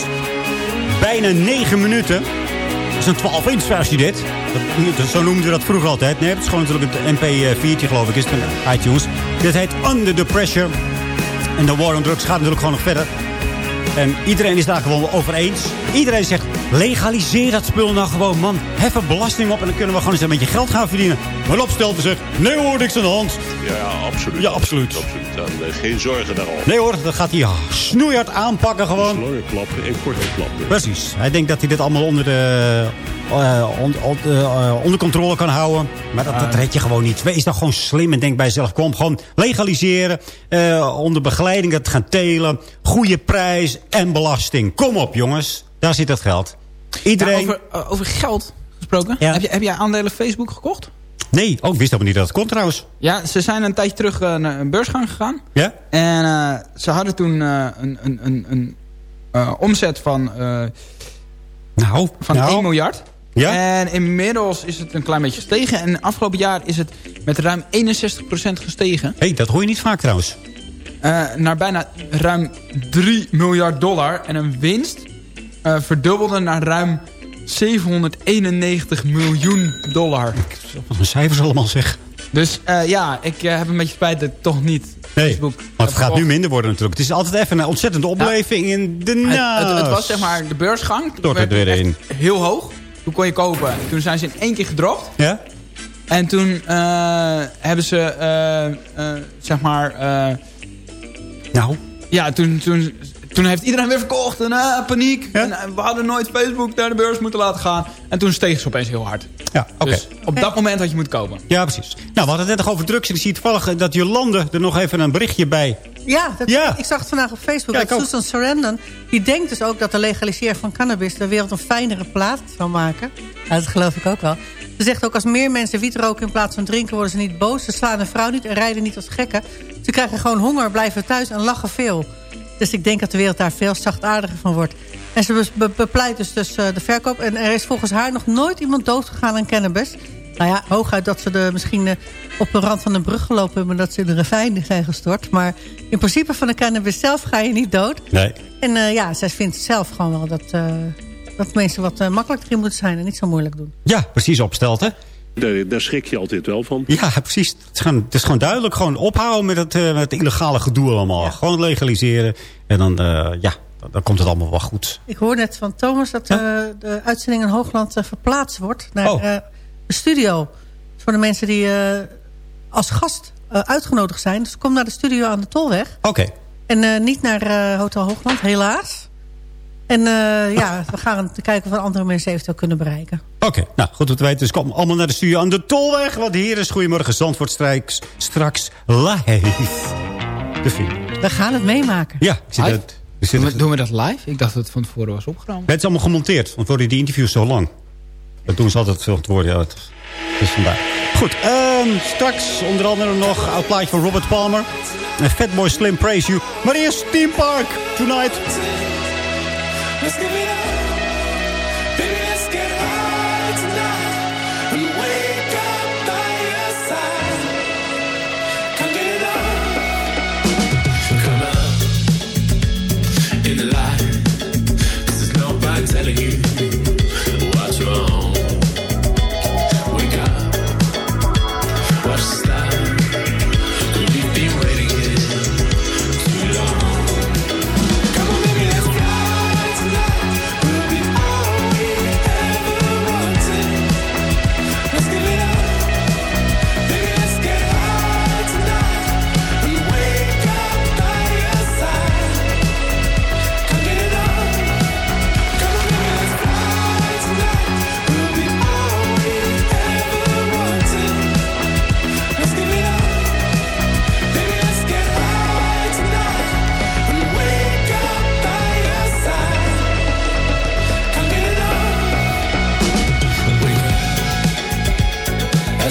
Bijna 9 minuten. Dat is een 12-inch versie dit. Dat, zo noemden we dat vroeger altijd. Nee, het is gewoon natuurlijk het MP4'tje geloof ik. Is het van iTunes. Dit heet Under the Pressure. En The War on Drugs gaat natuurlijk gewoon nog verder. En iedereen is daar gewoon over eens. Iedereen zegt, legaliseer dat spul nou gewoon, man. Hef er belasting op en dan kunnen we gewoon eens een beetje geld gaan verdienen. Maar opstelte zegt, nee hoor, niks aan de hand. Ja, ja, absoluut. Ja, absoluut. absoluut. Dan, geen zorgen daarover. Nee hoor, dat gaat hij snoeihard aanpakken gewoon. Slangen klappen en korte klappen. Precies. Hij denkt dat hij dit allemaal onder de, eh, on- on- eh, onder controle kan houden. Maar dat, dat red je gewoon niet. Wees dan gewoon slim en denk bij jezelf. Kom, gewoon legaliseren. eh, onder begeleiding het gaan telen. Goede prijs en belasting. Kom op jongens. Daar zit het geld. Iedereen... Ja, over, over geld gesproken. Heb, je, heb jij aandelen Facebook gekocht? Nee, ook wist helemaal niet dat het kon trouwens. Ja, ze zijn een tijdje terug eh, naar een beursgang gegaan. Ja? En eh, ze hadden toen eh, een, een, een, een omzet van, nou, van nou. 1 miljard. Ja? En inmiddels is het een klein beetje gestegen. En afgelopen jaar is het met ruim 61% gestegen. Hé, hey, dat hoor je niet vaak trouwens. Naar bijna ruim 3 miljard dollar. En een winst verdubbelde naar ruim 791 miljoen dollar. Wat een cijfers allemaal zeg. Dus eh, ja, ik eh, heb een beetje spijt dat ik toch niet Nee, want het gaat nu minder worden natuurlijk. Het is altijd even een ontzettende opleving in de Het, naast. het, het was zeg maar de beursgang. Toen het werd weer in. Heel hoog. Toen kon je kopen. Toen zijn ze in één keer gedropt. Ja? En toen eh, hebben ze, zeg maar... nou? Ja, toen, toen, toen heeft iedereen weer verkocht. En eh, paniek. En, eh, we hadden nooit Facebook naar de beurs moeten laten gaan. En toen stegen ze opeens heel hard. Ja, oké. Dus op dat moment had je moeten kopen. Ja, precies. Nou, we hadden het net nog over drugs. En ik zie toevallig eh, dat Jolande er nog even een berichtje bij... Ja, dat, Ja. ik zag het vandaag op Facebook. Ja, dat. Susan Sarandon, die denkt dus ook dat de legalisering van cannabis... de wereld een fijnere plaats zal maken. Ja, dat geloof ik ook wel. Ze zegt ook, als meer mensen wiet roken in plaats van drinken... worden ze niet boos, ze slaan een vrouw niet en rijden niet als gekken. Ze krijgen gewoon honger, blijven thuis en lachen veel. Dus ik denk dat de wereld daar veel zachtaardiger van wordt. En ze be- be- bepleit dus, dus eh, de verkoop. En er is volgens haar nog nooit iemand doodgegaan aan cannabis. Nou ja, hooguit dat ze de, misschien eh, op de rand van een brug gelopen hebben... dat ze in de ravijn zijn gestort. Maar in principe van de cannabis zelf ga je niet dood. Nee. En eh, ja, zij vindt zelf gewoon wel dat, dat mensen wat makkelijker in moeten zijn... en niet zo moeilijk doen. Ja, precies opstelt, hè? Daar, daar schrik je altijd wel van. Ja, precies. Het is gewoon, het is gewoon duidelijk. Gewoon ophouden met het, eh, met het illegale gedoe allemaal. Gewoon legaliseren. En dan, eh, ja, dan, dan komt het allemaal wel goed. Ik hoor net van Thomas dat eh, de uitzending in Hoogland verplaatst wordt... naar Oh. eh, de studio. Voor de mensen die eh, als gast eh, uitgenodigd zijn. Dus kom naar de studio aan de Tolweg. Oké. En eh, niet naar eh, Hotel Hoogland, helaas. En eh, ja, we gaan kijken of we andere mensen eventueel kunnen bereiken. Oké, nou goed om te weten. Dus kom allemaal naar de studio aan de Tolweg. Want hier is Goedemorgen Zandvoort straks, straks live. De film. We gaan het meemaken. Ja, ik zie dat. er Doen we, doen we dat live? Ik dacht dat het van tevoren was opgenomen. Het is allemaal gemonteerd, want worden die interviews zo lang. Dat doen ze altijd veel te worden. Ja, dat is vandaar. Goed, ehm, straks onder andere nog een oud plaatje van Robert Palmer. En Fatboy Slim Praise You. Maar eerst Team Park Tonight. Let's give it up.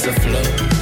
as a flow.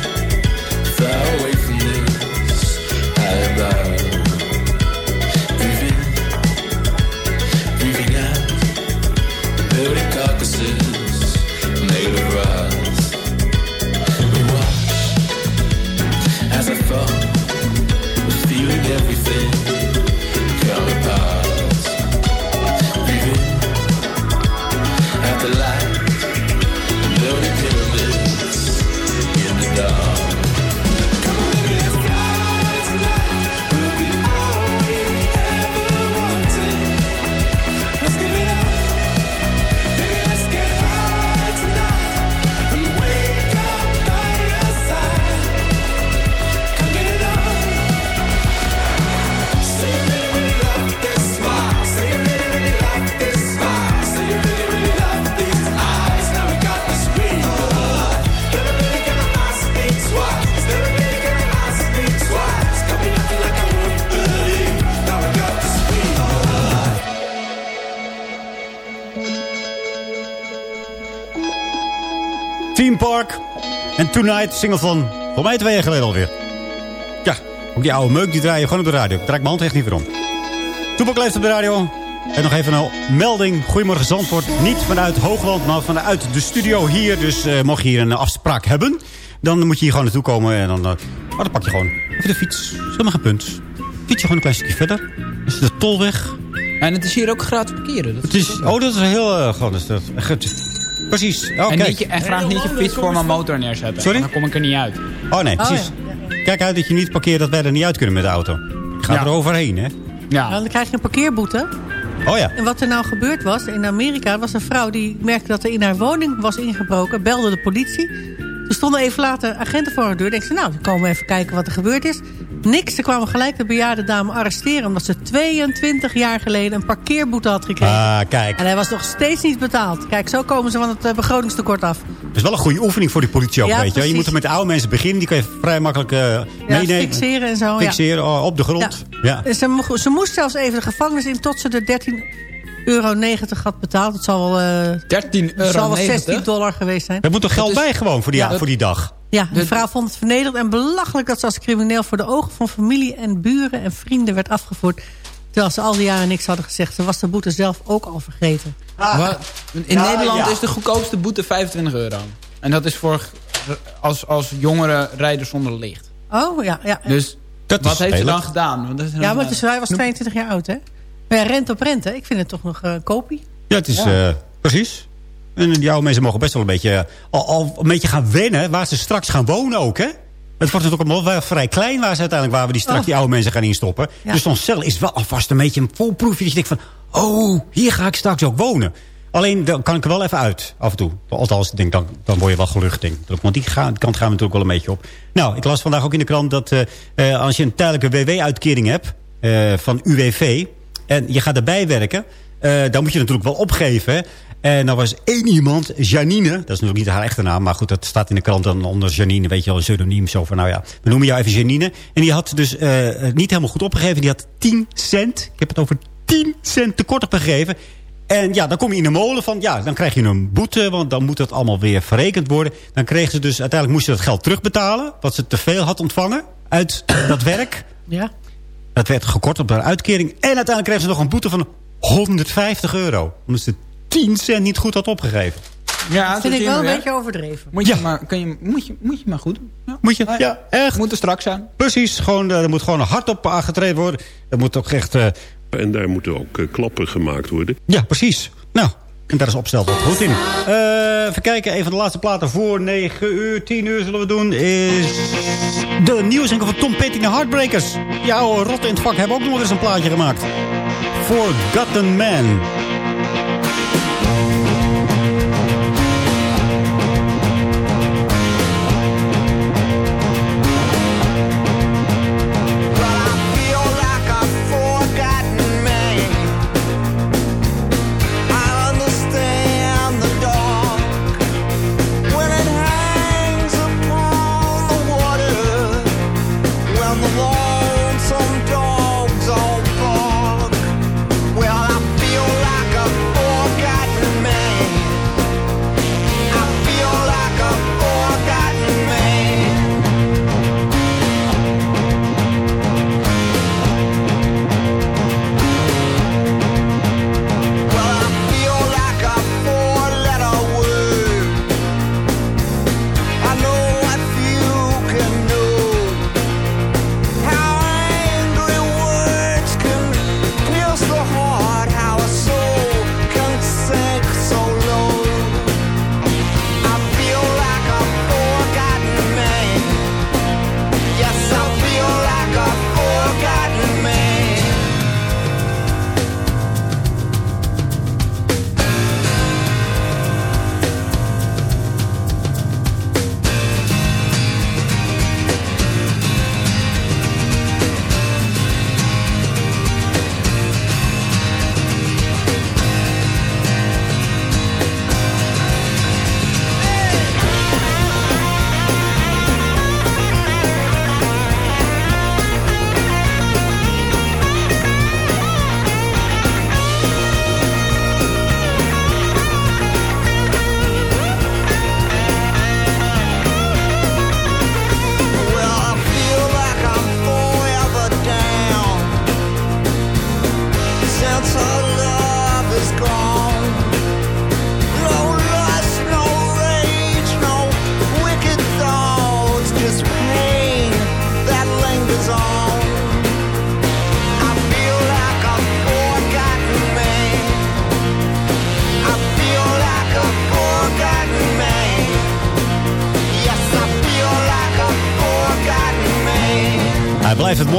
Tonight, single van, voor mij twee jaar geleden alweer. Ja, ook die oude meuk, die draaien gewoon op de radio. Ik draai mijn hand echt niet meer om. Toepak leeft op de radio. En nog even een melding. Goedemorgen Zandvoort. Niet vanuit Hoogland, maar vanuit de studio hier. Dus eh, mocht je hier een afspraak hebben... dan moet je hier gewoon naartoe komen. En dan, oh, dan pak je gewoon even de fiets. Dat helemaal geen punt. Fiets je gewoon een klein stukje verder. Is de tolweg. En het is hier ook gratis parkeren. Dat Het is, oh, dat is heel uh, gewoon. is dat. Precies. Oh, en, kijk. niet je, en graag niet je fiets voor mijn motor neerzetten. Sorry? Dan kom ik er niet uit. Oh nee, precies. Kijk uit dat je niet parkeert dat wij er niet uit kunnen met de auto. Ga Ja. er overheen, hè? Ja. Dan krijg je een parkeerboete. Oh ja. En wat er nou gebeurd was, in Amerika was een vrouw die merkte dat er in haar woning was ingebroken. Belde de politie. Er stonden even later agenten voor haar deur. Denk ze, nou, dan komen we even kijken wat er gebeurd is. Niks, ze kwamen gelijk de bejaarde dame arresteren... omdat ze 22 jaar geleden een parkeerboete had gekregen. Ah, kijk. En hij was nog steeds niet betaald. Kijk, zo komen ze van het eh, begrotingstekort af. Dat is wel een goede oefening voor die politie ook, Ja, weet je. Je moet er met de oude mensen beginnen. Die kun je vrij makkelijk eh Ja, meenemen. fixeren en zo. Fixeren oh, op de grond. Ja. Ze, ze moest zelfs even de gevangenis in tot ze de 13,90 euro had betaald. Het zal wel, eh, 13 het zal wel euro 16 dollar geweest zijn. Er moet toch geld bij gewoon voor die, Ja. voor die dag? Ja, de vrouw vond het vernederend en belachelijk dat ze als crimineel voor de ogen van familie en buren en vrienden werd afgevoerd. Terwijl ze al die jaren niks hadden gezegd. Ze was de boete zelf ook al vergeten. Wat? In Ja, Nederland ja. is de goedkoopste boete 25 euro. En dat is voor als, als jongere rijden zonder licht. Oh, ja. ja. Dus Dat wat heeft ze dan gedaan? Want dat is ja, maar dus, hij was 22 jaar oud, hè? Maar ja, rente op rente. Ik vind het toch nog eh, een kopie. Ja, het is Ja. eh, precies. En die oude mensen mogen best wel een beetje, eh, al, al een beetje gaan wennen... waar ze straks gaan wonen ook, hè? Het wordt natuurlijk allemaal wel vrij klein waar ze uiteindelijk... waar we die straks Oh. die oude mensen gaan instoppen. Ja. Dus zo'n cel is wel alvast een beetje een volproefje. Dat je denkt van, oh, hier ga ik straks ook wonen. Alleen, dan kan ik er wel even uit, af en toe. Althans, denk, dan, dan word je wel gelucht, denk ik. Want die gaan, kant gaan we natuurlijk wel een beetje op. Nou, ik las vandaag ook in de krant dat als je een tijdelijke WW-uitkering hebt... van UWV, en je gaat erbij werken... eh, dan moet je natuurlijk wel opgeven. En er was één iemand, Janine. Dat is natuurlijk niet haar echte naam. Maar goed, dat staat in de krant dan onder Janine. Weet je wel, een pseudoniem. Zo van, nou ja, we noemen jou even Janine. En die had dus eh, niet helemaal goed opgegeven. Die had 10 cent. Ik heb het over 10 cent tekort opgegeven. En ja, dan kom je in de molen van... Ja, dan krijg je een boete. Want dan moet dat allemaal weer verrekend worden. Dan kreeg ze dus... Uiteindelijk moest ze dat geld terugbetalen. Wat ze te veel had ontvangen uit dat werk. Ja. Dat werd gekort op haar uitkering. En uiteindelijk kreeg ze nog een boete van 150 euro. Omdat ze 10 cent niet goed had opgegeven. Ja, Dat vind ik wel een beetje overdreven. Moet je, maar, kun je, moet, je, moet je maar goed doen. Ja. Moet je? Ja, echt. Moet er straks zijn. Precies, gewoon, eh, er moet gewoon hard op aangetreden worden. Er moet ook echt... eh, En daar moeten ook eh, klappen gemaakt worden. ja, precies. Nou, en daar is opstel wat goed in. Eh, even kijken, een van de laatste platen voor 9 uur, 10 uur zullen we doen... is de nieuwsinkel van Tom Petty en Heartbreakers. Die oude rotten in het vak hebben ook nog eens een plaatje gemaakt. Forgotten Man.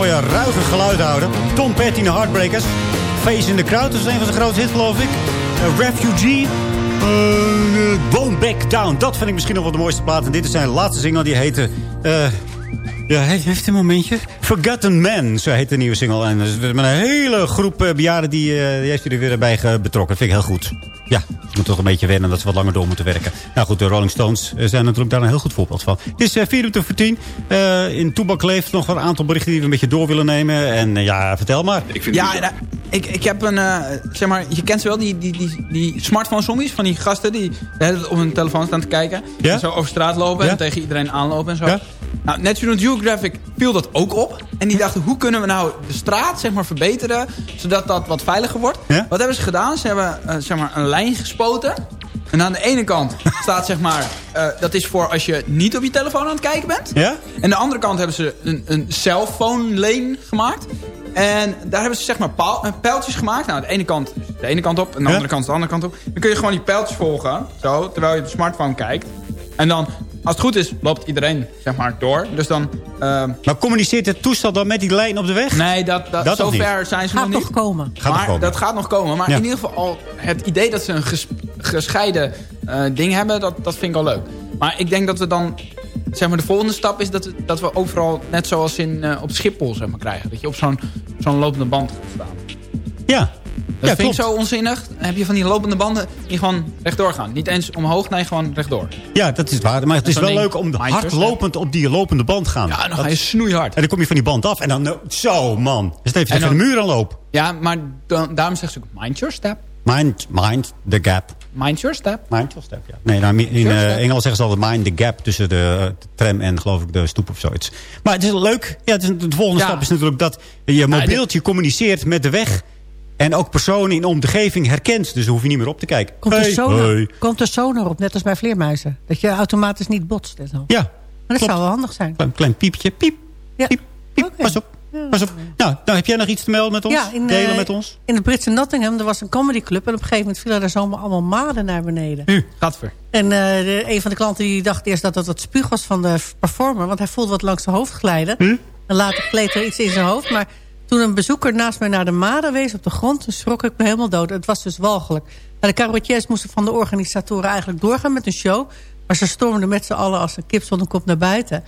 Mooie, ruige geluid houden. Tom Petty en de Heartbreakers. Face in the Crowd, is een van zijn grootste hits, geloof ik. A Refugee. Uh, Back Down. Dat vind ik misschien nog wel de mooiste plaat. En dit is zijn laatste single, die heette... eh, ja, heeft een momentje. Forgotten Man, zo heet de nieuwe single. En met een hele groep eh, bejaarden die, eh, die heeft hij er weer bij betrokken. Dat vind ik heel goed. Ja, je moet toch een beetje wennen dat ze wat langer door moeten werken. Nou goed, de Rolling Stones eh, zijn natuurlijk daar een heel goed voorbeeld van. Het is eh, vier minuten voor tien. Eh, in Toebak leeft nog wel een aantal berichten die we een beetje door willen nemen. En eh, ja, vertel maar. Ja, en, eh, ik, ik heb een, eh, zeg maar, je kent ze wel, die, die, die, die smartphone zombies van die gasten die op hun telefoon staan te kijken. Ja? En zo over straat lopen Ja? en tegen iedereen aanlopen en zo. Ja? Nou, National Geographic viel dat ook op. En die dachten, hoe kunnen we nou de straat zeg maar, verbeteren, zodat dat wat veiliger wordt. Ja? Wat hebben ze gedaan? Ze hebben eh, zeg maar, een lijn gespoten. En aan de ene kant staat zeg maar, eh, dat is voor als je niet op je telefoon aan het kijken bent. Ja? En aan de andere kant hebben ze een, een cellphone lane gemaakt. En daar hebben ze zeg maar eh, pijltjes gemaakt. Nou, de ene kant de ene kant op en de Ja? andere kant de andere kant op. Dan kun je gewoon die pijltjes volgen, zo, terwijl je op de smartphone kijkt. En dan, als het goed is, loopt iedereen zeg maar door. Dus dan... ehm, Maar communiceert het toestel dan met die lijn op de weg? Nee, dat, dat, zover niet. zijn ze Gaat nog niet. nog komen. Gaat nog komen. dat gaat nog komen. Maar Ja. in ieder geval al het idee dat ze een ges- gescheiden eh, ding hebben, dat, dat vind ik al leuk. Maar ik denk dat we dan, zeg maar de volgende stap is dat we, dat we overal, net zoals in, eh, op Schiphol zeg maar, krijgen. Dat je op zo'n zo'n lopende band gaat staan. Ja. Dat ja, vind ik zo onzinnig. Dan heb je van die lopende banden die gewoon rechtdoor gaan. Niet eens omhoog, nee, gewoon rechtdoor. Ja, dat is waar. Maar het is wel ding. leuk om hardlopend op die lopende band te gaan. Ja, dan Dat- ga je snoeihard. En dan kom je van die band af en dan... eh, Zo, man. Dus even dan- de muur aan lopen. Ja, maar dan, daarom zegt ze ook mind your step. Mind, mind the gap. Mind your step. Mind your step, ja. Nee, nou, in eh, step. Engels zeggen ze altijd mind the gap tussen de, de tram en geloof ik de stoep of zoiets. Maar het is leuk. Ja, het is, de volgende Ja. stap is natuurlijk dat je mobieltje communiceert met de weg. En ook personen in de omgeving herkent. Dus hoef je niet meer op te kijken. Komt, Hey, er sonar, hey. komt er sonar op, net als bij vleermuizen. Dat je automatisch niet botst en zo. Ja, Maar dat klopt. zou wel handig zijn. Klein, klein piepje. Piep, Ja. piep, piep. Pas op. Pas op. Nou, nou, heb jij nog iets te melden met ons? Ja, in, Delen eh, met ons? In de Britse Nottingham, er was een comedyclub. En op een gegeven moment vielen er zomaar allemaal maden naar beneden. U. Gadver. En eh, de, een van de klanten die dacht eerst dat het wat spuug was van de performer. Want hij voelde wat langs zijn hoofd glijden. Hm? En later gleed er iets in zijn hoofd. Maar toen een bezoeker naast mij naar de maden wees op de grond... schrok ik me helemaal dood. Het was dus walgelijk. De cabaretiers moesten van de organisatoren eigenlijk doorgaan met een show. Maar ze stormden met z'n allen als een kip zonder kop naar buiten.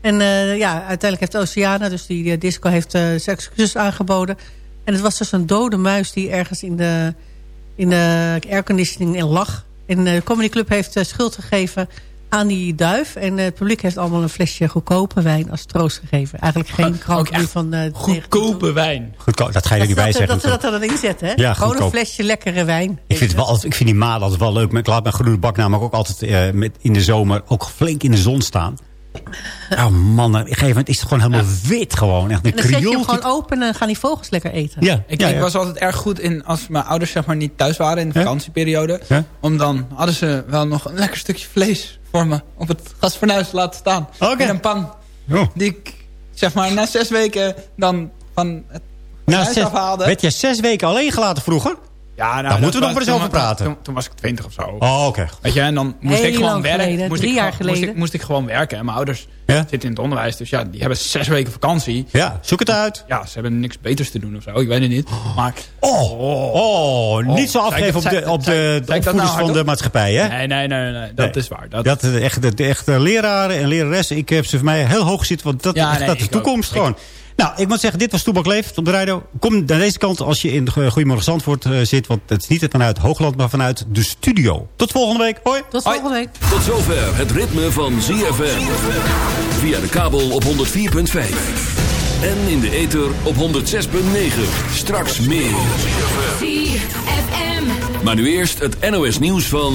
En eh, ja, uiteindelijk heeft Oceana, dus die eh, disco, heeft eh, zijn excuses aangeboden. En het was dus een dode muis die ergens in de, in de airconditioning in lag. En de Comedy Club heeft schuld gegeven aan die duif. En eh, het publiek heeft allemaal een flesje goedkope wijn als troost gegeven. Eigenlijk geen krank echt van... eh, Goedkope wijn. Dat ga je er niet bij dat, zeggen. dat, dat, dat er dan inzetten, hè? Ja, Gewoon goedkoop. een flesje lekkere wijn. Ik vind, het wel, altijd- ik vind die maden altijd wel leuk. Maar ik laat mijn groene bak namelijk ook altijd eh, met, in de zomer ook flink in de zon staan. Oh man, op een gegeven moment is het gewoon helemaal wit gewoon. Echt een En dan zet je hem gewoon open en gaan die vogels lekker eten. Ja, Ik, ja, ik ja. was altijd erg goed in, als mijn ouders zeg maar niet thuis waren in de Ja? vakantieperiode. Ja? Om dan hadden ze wel nog een lekker stukje vlees voor me op het gasfornuis laten staan. Oké. In een pan. Oh. Die ik zeg maar na zes weken dan van het zes, afhaalde. werd je zes weken alleen gelaten vroeger? Ja, nou, Daar moeten we nog maar eens over praten. Toen, toen was ik twintig of zo. Oh, oké. Weet je, en dan moest Heel ik gewoon werken. geleden, moest drie ik jaar gewoon- moest geleden. ik, moest ik gewoon werken. En mijn ouders Ja? zitten in het onderwijs. Dus ja, die hebben zes weken vakantie. Ja, zoek het uit. Ja, ze hebben niks beters te doen of zo. Ik weet het niet. Maar Oh, oh, niet zo afgeven op de, op de, de nou van de maatschappij, hè? nee, nee, nee, nee, dat Nee. is waar. Dat, Dat, echt, de, de echte leraren en leraressen, ik heb ze voor mij heel hoog gezeten. Want dat, Ja, echt, nee, dat is ik toekomst ook. gewoon. Nou, ik moet zeggen, dit was Toebak Leeft op de radio. Kom naar deze kant als je in Go- Goedemorgen Zandvoort eh, zit. Want het is niet vanuit Hoogland, maar vanuit de studio. Tot volgende week. Hoi. Tot volgende week. Tot zover het ritme van ZFM. Via de kabel op 104.5. En in de ether op 106.9. Straks meer. Maar nu eerst het NOS nieuws van...